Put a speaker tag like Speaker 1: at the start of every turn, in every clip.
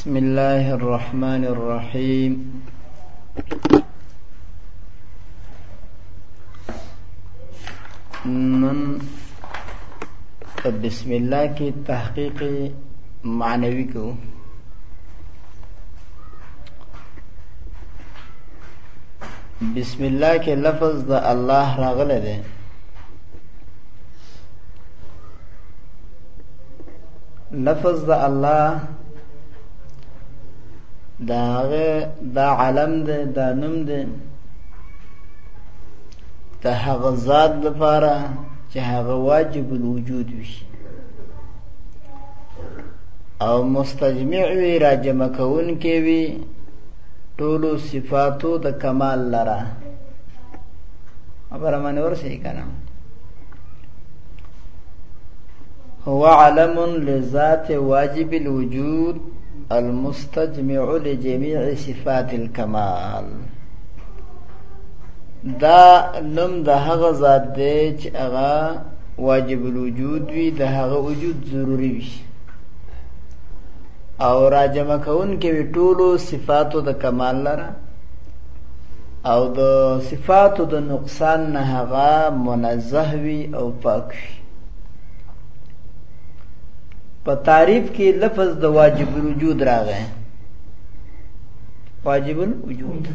Speaker 1: بسم الله الرحمن الرحيم نن بسم الله کې تحقیق معنوي کو بسم الله کې لفظ د الله راغله ده لفظ د الله دا هغه دا علم دی دا نوم دی د هغه ذات لپاره چې هغه واجب الوجود وي او مستجمع وي راجم کون کې وي ټولو صفاتو د کمال لره خبره معنی ورسې کنه هو علم لذات واجب الوجود المستجمع لجميع صفات الكمال دا نوم د هغه ذات دی چې هغه واجب الوجود وي د هغه وجود ضروری وي او راجمع کون کې ټولو صفاتو د کمال لره او د صفاتو د نقصان نه هغه منزه وي او پاک وي په تعریف کې لفظ د واجب الوجود راغی واجب الوجود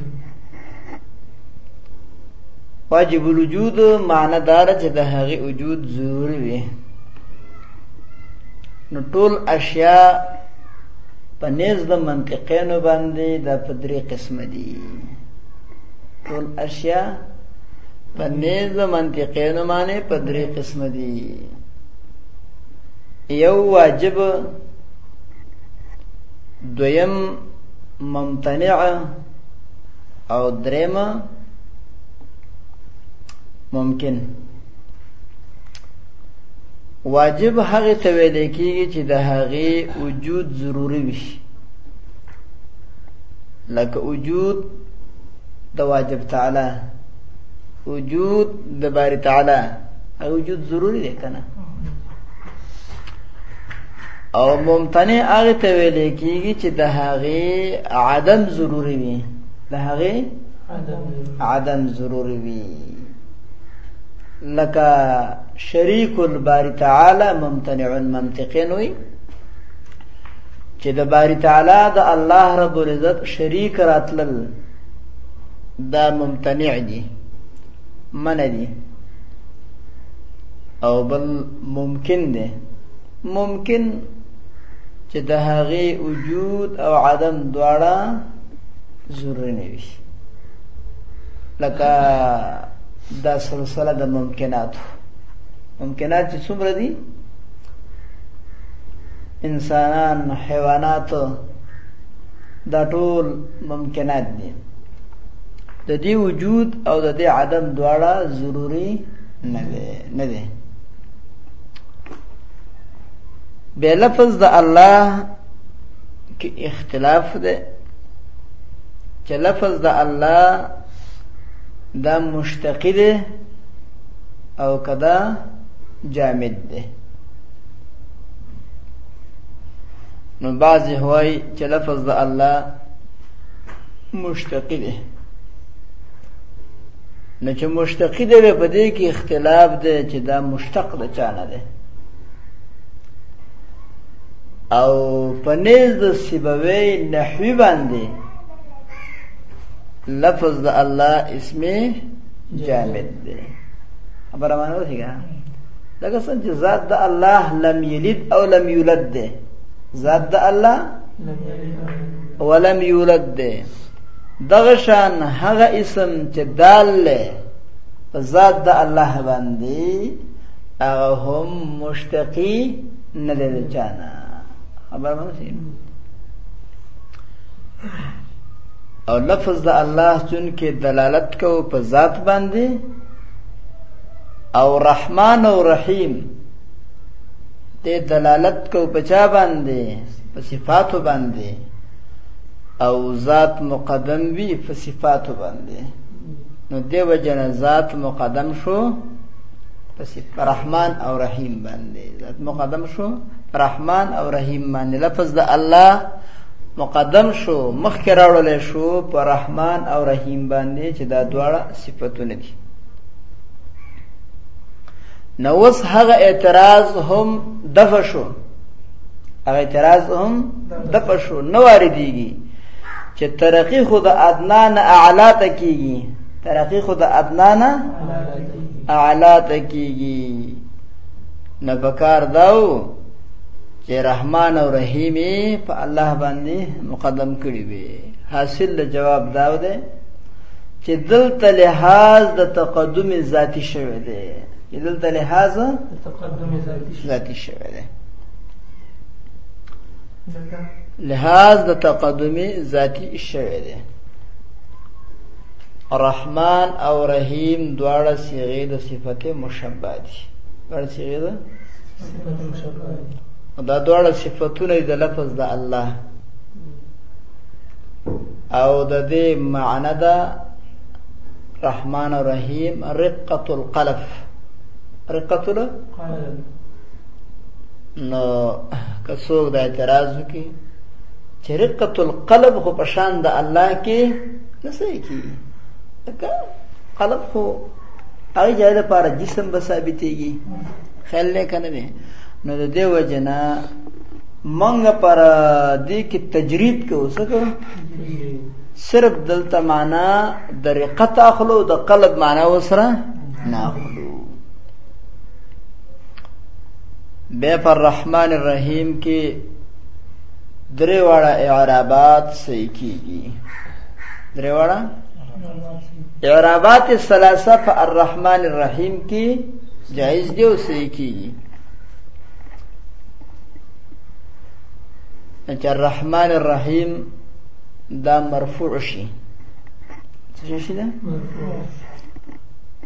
Speaker 1: واجب الوجود معنی دار چې د هغه وجود ضروري وي نو ټول اشیاء په نیز د منطقینو باندې دا په درې قسمه دي ټول اشیا په نیز د منطقینو باندې په درې قسمه دي یو واجب دویم ممتنع او دریم ممکن واجب هغه ته ویل کېږي چې د هغه وجود ضروری وي لکه وجود د واجب تعالی وجود د باری تعالی هغه وجود ضروری دی کنه او ممتنع هغه ته ویل کېږي چې د هغه عدم ضروری وي د هغه عدم ضروری وي لکه شریک الباری تعالی ممتنع منطقین وي چې د باری تعالی د الله رب العزت شریک راتلل دا ممتنع دي من دي او بل ممکن دي ممکن چې د هغه وجود او عدم دواړه ضروري نه وي لکه دا سلسله د ممکناتو ممکنات چې څومره دي انسانان حیوانات دا ټول ممکنات دي د دې وجود او د دې عدم دواړه ضروری نه دی نه دی به لفظ د الله کې اختلاف ده چې لفظ د الله دا مشتقی ده او کدا جامد ده نو بعضی هوای چې لفظ د الله مشتقی ده نو چې مشتقی ده په دې کې اختلاف ده چې دا مشتق د چا نه ده او په نيز د سیبوي نحوی باندې لفظ د الله اسم جامد دی خبره معنی وسیګه لکه څنګه چې ذات د الله لم یلد او لم یولد دی ذات د الله ولم یولد دی دغه شان هغه اسم چې دال له ذات د الله باندې هغه هم مشتقی نه دی د چانه خبر مې شي او لفظ د الله چون کې دلالت کو په ذات باندې او رحمان او رحیم ته دلالت کو په چا باندې په صفاتو باندې او ذات مقدم وی په صفاتو باندې نو دیو جن ذات مقدم شو پس رحمان او رحیم باندې ذات مقدم شو رحمان او رحیم باندې لفظ د الله مقدم شو مخکې راوړل شو پر رحمان او رحیم باندې چې دا دواړه صفاتونه دي نو اوس هغه اعتراض هم دفع شو هغه اعتراض هم دفع شو نه واردېږي چې ترقی خو د ادنا نه اعلی ته کیږي ترقی خو د ادنا نه اعلی ته کیږي نه بکار داو چې رحمان او رحیم په الله باندې مقدم کړی وي حاصل له جواب داو ده چې دلته لحاظ د تقدم ذاتی شوه ده چې دلته لحاظ
Speaker 2: د تقدم ذاتی
Speaker 1: شوه ده لحاظ د تقدمي ذاتی شوی دی رحمان او رحیم دواړه صيغه د صفت مشبه دي دواړه صيغه ده
Speaker 2: صفت مشبه
Speaker 1: دا دواړه صفاتونه د لفظ د الله او د دې معنی ده رحمان او رحیم رقه القلب رقه
Speaker 2: القلب
Speaker 1: نو که څوک دا اعتراض وکړي چې رقت القلب خو په شان د الله کې نه صحیح کېږي ځکه قلب خو هغه ځای لپاره جسم به ثابتېږي خیال دی که نه دی نو د دې وجه نه مونږ پر دې کې تجرید کوو څه کوو صرف دلته معنا د رقت اخلو د قلب معنا وسره نه اخلو به پر رحمان الرحیم کې درې واړه اعرابات صحیح کیږي درې واړه اعرابات الثلاثه په الرحمن الرحیم کې جایز دی او صحیح کیږي چې الرحمن الرحیم دا مرفوع شي څه شي دا مرفوع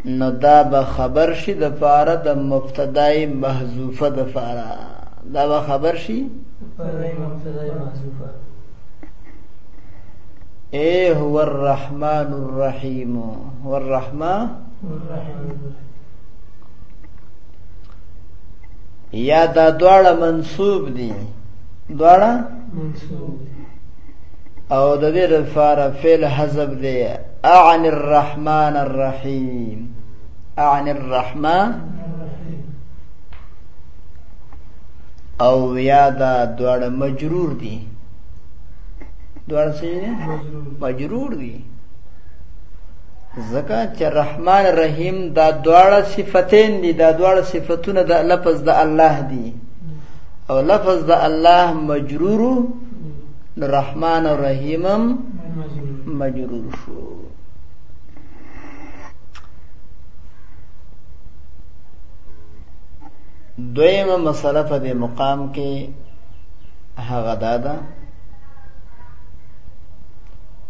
Speaker 1: نو دا به خبر شي د فاره د مبتدای محذوفه د فاره دا به خبر شي اے هو الرحمن الرحیم هو الرحمن یا دا دواړه منصوب دي دواړه
Speaker 2: منصوب
Speaker 1: او د دې لپاره فعل حذف دی اعن الرحمن الرحیم اعن الرحمن او یا دا دواړه مجرور دي دواړه څه
Speaker 2: مجرور
Speaker 1: دي زکه چې رحمان رحیم دا دواړه صفتین دي دا دواړه صفاتونه د لفظ د الله دي او لفظ د الله مجرور نو رحمان او رحیم
Speaker 2: مجرور
Speaker 1: شو دویمه مسله په دې مقام کې هغه دا ده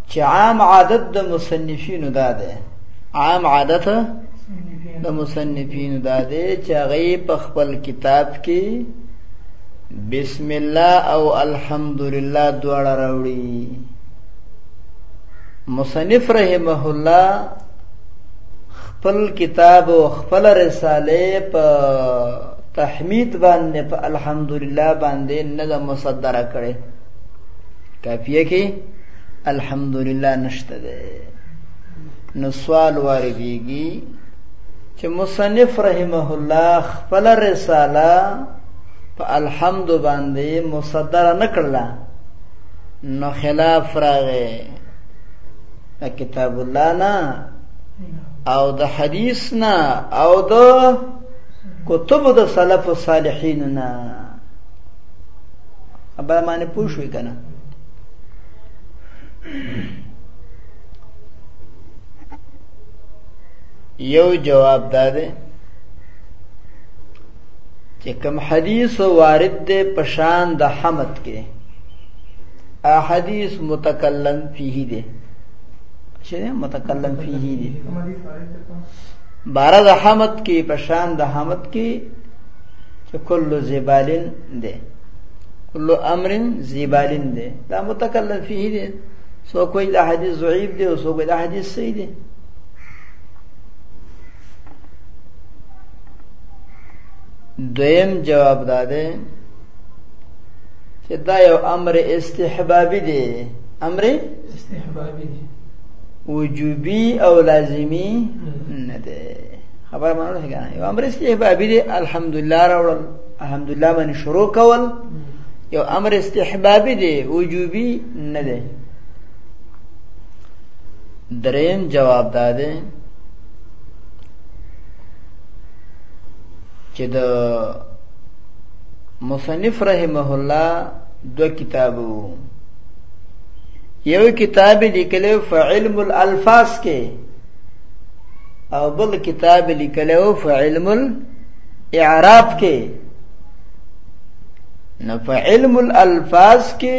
Speaker 1: چې عام عادت د مصنفینو دا ده عام عادت د مصنفین دا دی چې هغه په خپل کتاب کې بسم الله او الحمدلله دواړه راوړي مصنف رحمه الله خپل کتاب او خپل رساله په تحمید باندې په الحمدلله باندې نه د مصدره کړي کافیه کې الحمدلله نشته ده نو سوال واردېږي چې مصنف رحمه الله خپل رساله په الحمد باندې مصدره نکړه نو خلاف راغی دا کتاب الله نه او د حدیث نه او د کتب د سلف صالحین نه ابا معنی پوښوي کنه یو جواب دا دی چې کوم حدیث وارد دی په شان د حمد کې احادیث متکلم فيه دي چې متکلم فيه دي بارد حمد کې په شان د حمد کې چې کل زبالن دی کل امر زبالن دی دا متکلم فيه دي څوک وایي دا حدیث ضعیف دی او څوک وایي دا حدیث صحیح دی دویم جواب دا دی چې دا یو امر استحبابي دی امر
Speaker 2: استحبابي دی
Speaker 1: وجوبي او لازمي نه دی خبر مانو څنګه یو امر استحبابي دی الحمدلله راول الحمدلله باندې شروع کول یو امر استحبابي دی وجوبي نه دی دریم جواب دا دی چې د مصنف رحمه الله دو کتابو یو کتاب لیکلو فعلم الالفاظ کې او بل کتاب لیکلو فعلم الاعراب کې نو په علم الالفاظ کې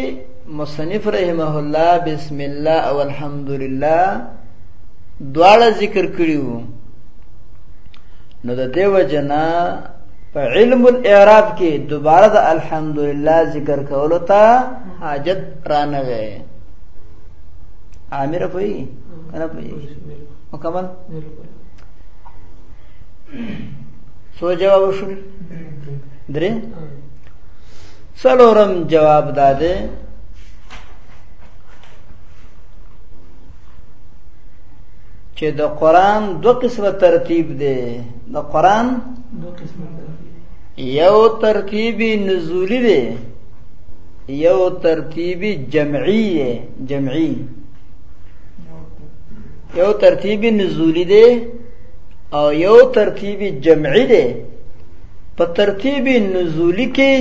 Speaker 1: مصنف رحمه الله بسم الله او الحمد لله دواړه ذکر کړی وو نو د دیو جنا په علم الاعراب کې دوباره د الحمد لله ذکر کولو ته حاجت رانه غي عامر پوي کنه پوي مکمل سو جواب شو درې څلورم جواب دا دی چې د قران دوه قسمه ترتیب دی د قران
Speaker 2: دوه قسمه
Speaker 1: یو ترتیب نزولی دی یو ترتیب جمعی دی جمعی یو ترتیب نزولی دی او یو ترتیب جمعي دی په ترتیب نزولی کې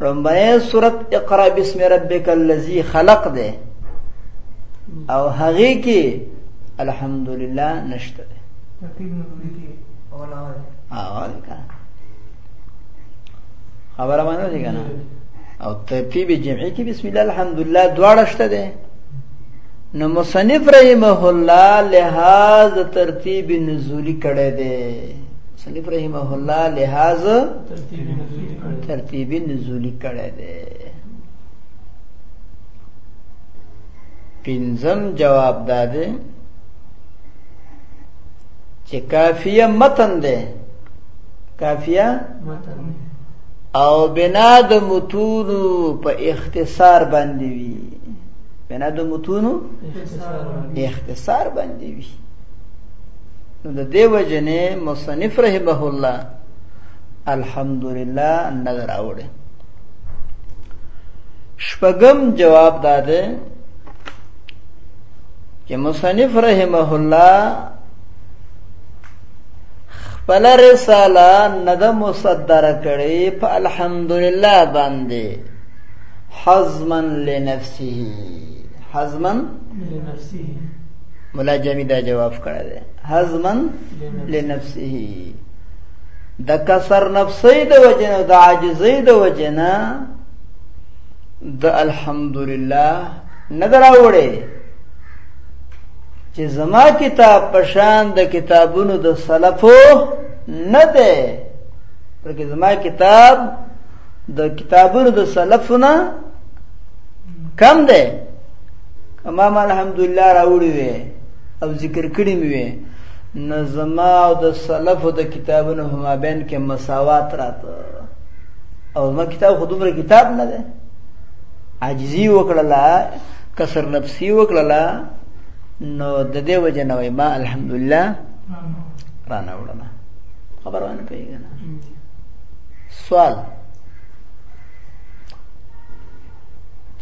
Speaker 1: لومبنی صورت اقرا بسم ربک الذی خلق دی او هغه کې الحمدلله نشته دی
Speaker 2: ترتیب نزولی کې اولاوه دی
Speaker 1: اول کا خبره مانه دي کنه او ترتیب جمعي کې بسم الله الحمدلله دواړه شته دي نو مصنف رحمه الله لحاظ د ترتیب نزولی کړی دی مصنف رحمه الله لحاظ
Speaker 2: ترتیب نزولی
Speaker 1: کړی دی پنځم جواب دا دی چې کافیه متن دی کافیه
Speaker 2: متن
Speaker 1: او بنا د متون په اختصار باندې وی بنا د متونو
Speaker 2: اختصار باندې
Speaker 1: وي نو د دې وجنې مصنف رحمه الله الحمدلله نظر اوړي شپږم جواب داده چې مصنف رحمه الله خپل رساله ندم مصدره کړي په الحمدلله باندې حزما لنفسه حزما
Speaker 2: لنفسه
Speaker 1: مولا جمی دا جواب کړی دی حزما لنفسه د کسر نفسي د وجنه د عاجزي د وجنه د الحمدلله نظر اوړي چې زما کتاب پشان د کتابونو د سلفو نه ده بلکې زما کتاب د کتابونو د سلفونه کم دی کما ما الحمدلله راوړي وي او ذکر کړی مې وي نظما او د سلفو د کتابونو په مابین کې مساوات راته او ما کتاب خو دومره کتاب نه دی عاجزي وکړله کسر نفسي وکړله نو د دې وجه نه ما الحمدلله رانه وړم خبر وانه پیږنه سوال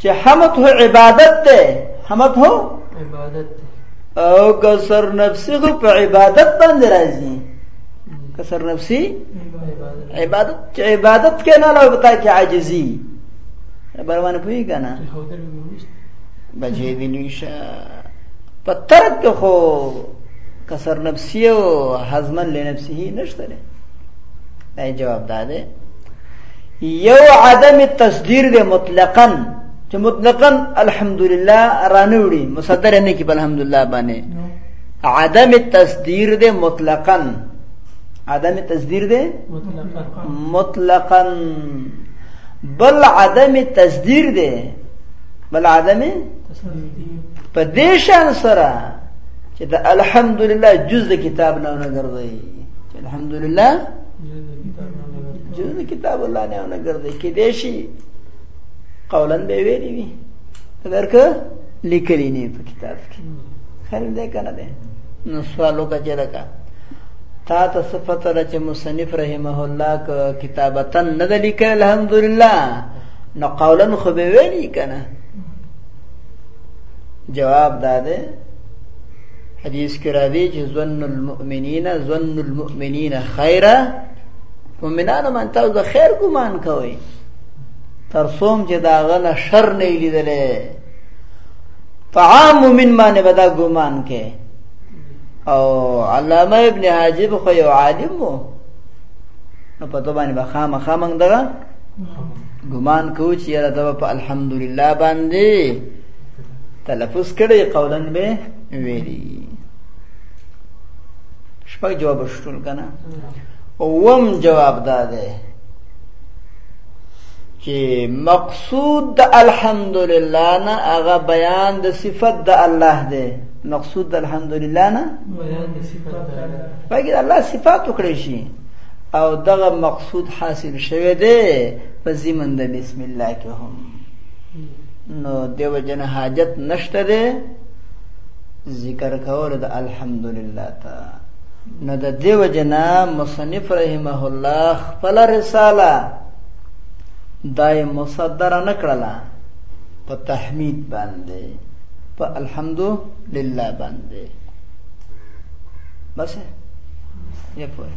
Speaker 1: چې حمد هو عبادت ده حمد هو
Speaker 2: عبادت ده
Speaker 1: او کسر نفسی خو په عبادت باندې راځي کسر نفسی
Speaker 2: عبادت
Speaker 1: چې عبادت کې نه لو بتا کې عاجزي
Speaker 2: برمان پوي
Speaker 1: کنه بجې ویلیشا په ترک خو کسر نفسی او حزمن لنفسه نشته دا جواب دا دی یو عدم تصدیر دی مطلقاً چې مطلقاً الحمدلله رانوړي مصدر نه کې الحمدلله باندې عدم تصدیر دی مطلقاً عدم تصدیر دی
Speaker 2: مطلقاً
Speaker 1: بل عدم تصدیر دی بل عدم په دې شان سره چې د الحمدلله جز د کتاب نه نه ګرځي الحمدلله
Speaker 2: جز کتاب
Speaker 1: الله نه نه ګرځي کې دې شي قولا به ویلي وي درک لیکلی نه په کتاب کې خیر دې کنه دې نو سوالو کا جلکا تا ته صفته را چې مصنف رحمه الله ک کتابتن نه د لیکل الحمدلله نو قولا خو به ویلي کنه جواب داده حدیث کې را دي چې ظن المؤمنین ظن المؤمنین خیره مؤمنانو من تاسو د خیر ګمان کوئ تر څوم چې دا غنه شر نه لیدلې طعام مؤمن باندې بدا ګمان کې او علامه ابن حاجب خو یو عالم وو نو په تو باندې بخا مخا منګ دغه ګمان کوو چې یاره دا په الحمدلله باندې تلفظ کړي قولا به ویلي شپږ جواب شتون کنه اوم جواب دا ده چې مقصود د الحمدلله نه هغه بیان د صفت د الله ده مقصود د الحمدلله نه
Speaker 2: بیان د صفت د الله
Speaker 1: پکې الله صفات وکړي شي او دغه مقصود حاصل شوه دی په زمن د بسم الله کې هم نو دیو جن حاجت نشته دی ذکر کول د الحمدلله تا نو د دیو جن مصنف رحمه الله خپل رساله دای مصدر نه کړله په تحمید باندې په الحمد لله باندې بس یې پوهه